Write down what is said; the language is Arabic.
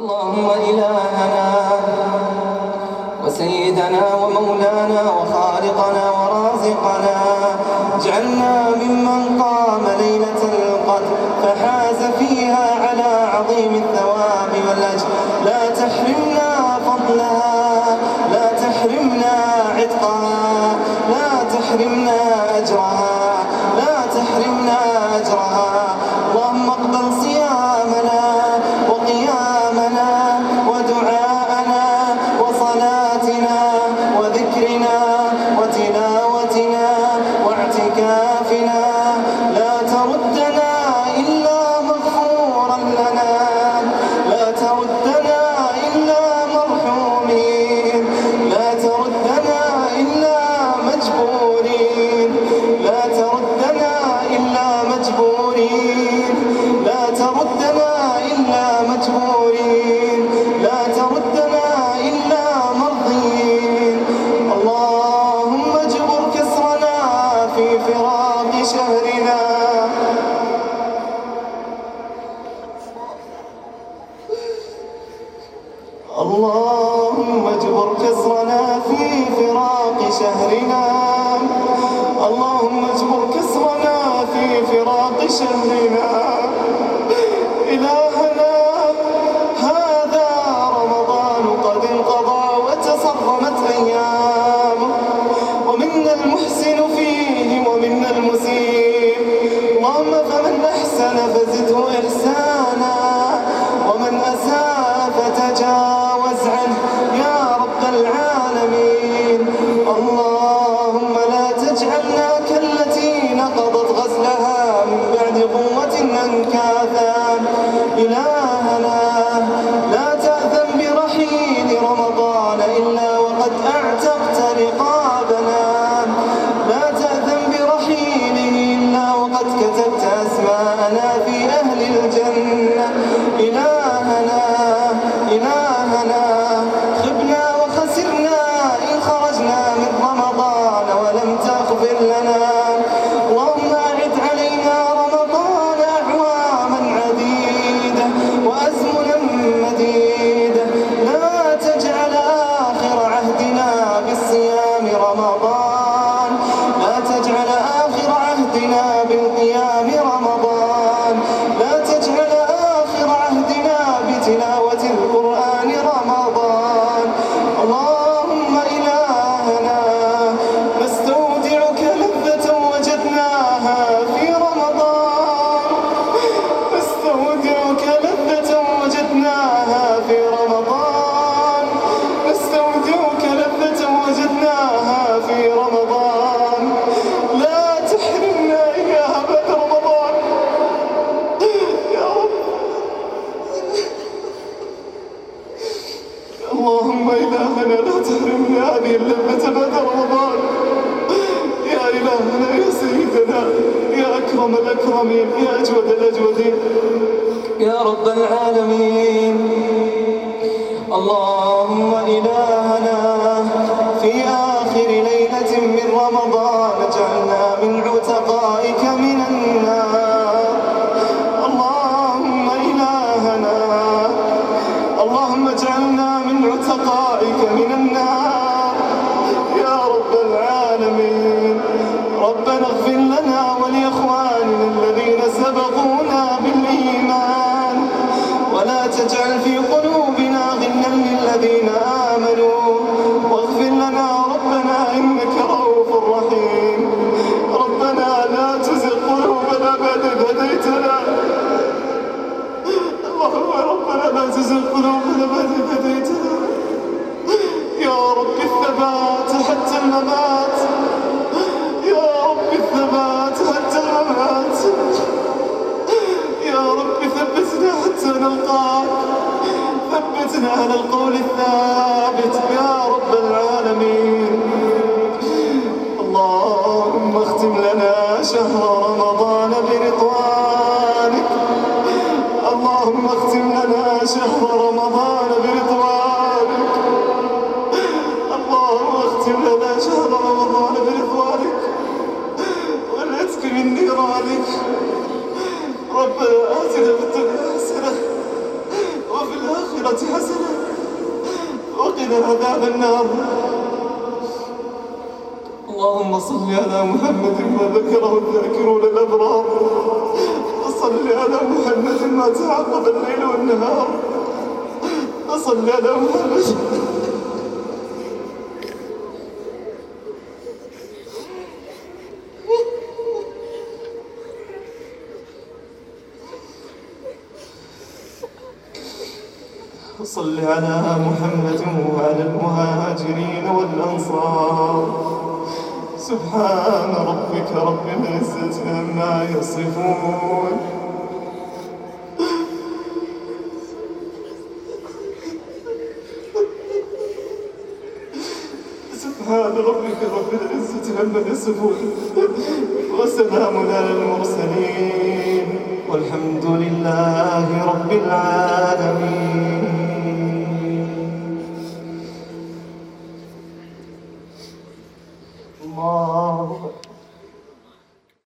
اللهم إلهنا وسيدنا ومولانا وخالقنا ورازقنا. اجعلنا ممن قام ليلة القدر فحاز فيها على عظيم الدين بأسرنا اللهم اجبر في فراق شهرنا. اللهم اجبر قصرنا في فراق شهرنا. Raja. اللهم إلهنا لا تحرمنا هذه اللمة بعد رمضان. يا إلهنا يا سيدنا يا أكرم الأكرمين يا أجود الأجودين. يا رب العالمين. اللهم إلهنا عزيز القلوب لبدي بديتنا يا رب الثبات حتى الممات. يا رب الثبات حتى الممات. يا رب ثبتنا حتى نلقاك. ثبتنا على القول الثابت يا رب العالمين. اللهم اختم لنا شهرا مغفرة حسنة وقنا عذاب النار. اللهم صل على محمد ما ذكره الذاكرون الأبرار. وصل على محمد ما تعاقب الليل والنهار. وصل على محمد. صل على محمد وعلى المهاجرين والأنصار. سبحان ربك رب العزة عما يصفون. سبحان ربك رب العزة عما يصفون. وسلام على المرسلين. والحمد لله رب العالمين.